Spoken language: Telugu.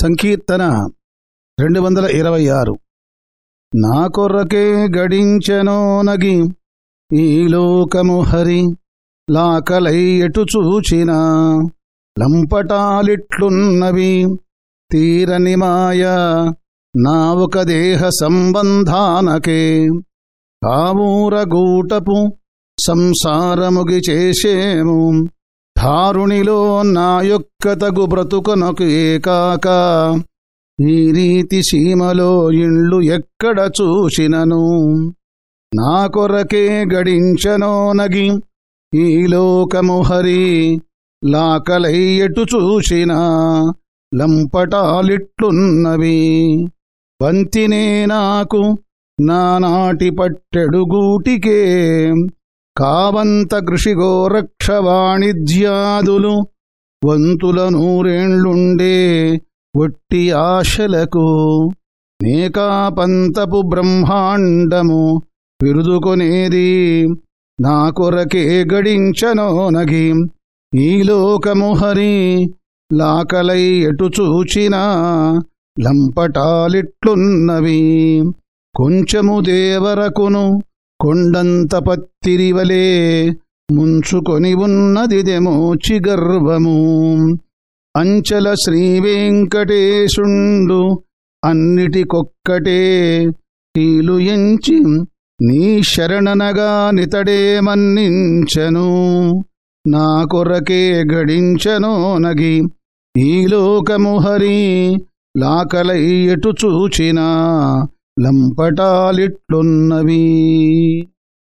సంకీర్తన రెండు వందల ఇరవై ఆరు. నా కొర్రకే గడించెనోనగి ఈ లోకము హరి లాకలై ఎటు చూచినా. లంపటాలిట్లున్నవి తీరని మాయ నా ఒక దేహ సంబంధానకే. కావూరగూటపు సంసారముగి చేసేము ధారుణిలో నా యొక్క తగు బ్రతుకనకు ఏకాక. ఈ రీతి సీమలో ఇండ్లు ఎక్కడ చూసినను? నా కొరకే గడించనో నగి ఈ లోకము హరి లాకలయ్యటు చూసిన చూసినా లంపటాలిట్లున్నవి. వంతినే నాకు నానాటి పట్టెడుగూటికే కావంత కృషిగోరక్ష వాణిజ్యాదులు వంతుల నూరేండ్లుండే ఒట్టి ఆశలకు నేకాపంతపు బ్రహ్మాండము విరుదుకొనేది నా కొరకే గడించనో నగి. ఈ లోకము హరి లాకలై ఎటు చూచినా లంపటాలిట్లున్నవి. కొంచెము దేవరకును కొండంత పత్తిరివలే ముంచుకొని ఉన్నదిదెమో చిగర్వము. అంచల శ్రీవేంకటేశుండు అన్నిటికొక్కటే కీలు ఎంచి నీ శరణనగా నితడే మన్నించను. నా కొరకే గడించనో నగి ఈ లోకము హరి లాకలై ఎటు చూచినా లంపటాలిట్లున్నవి.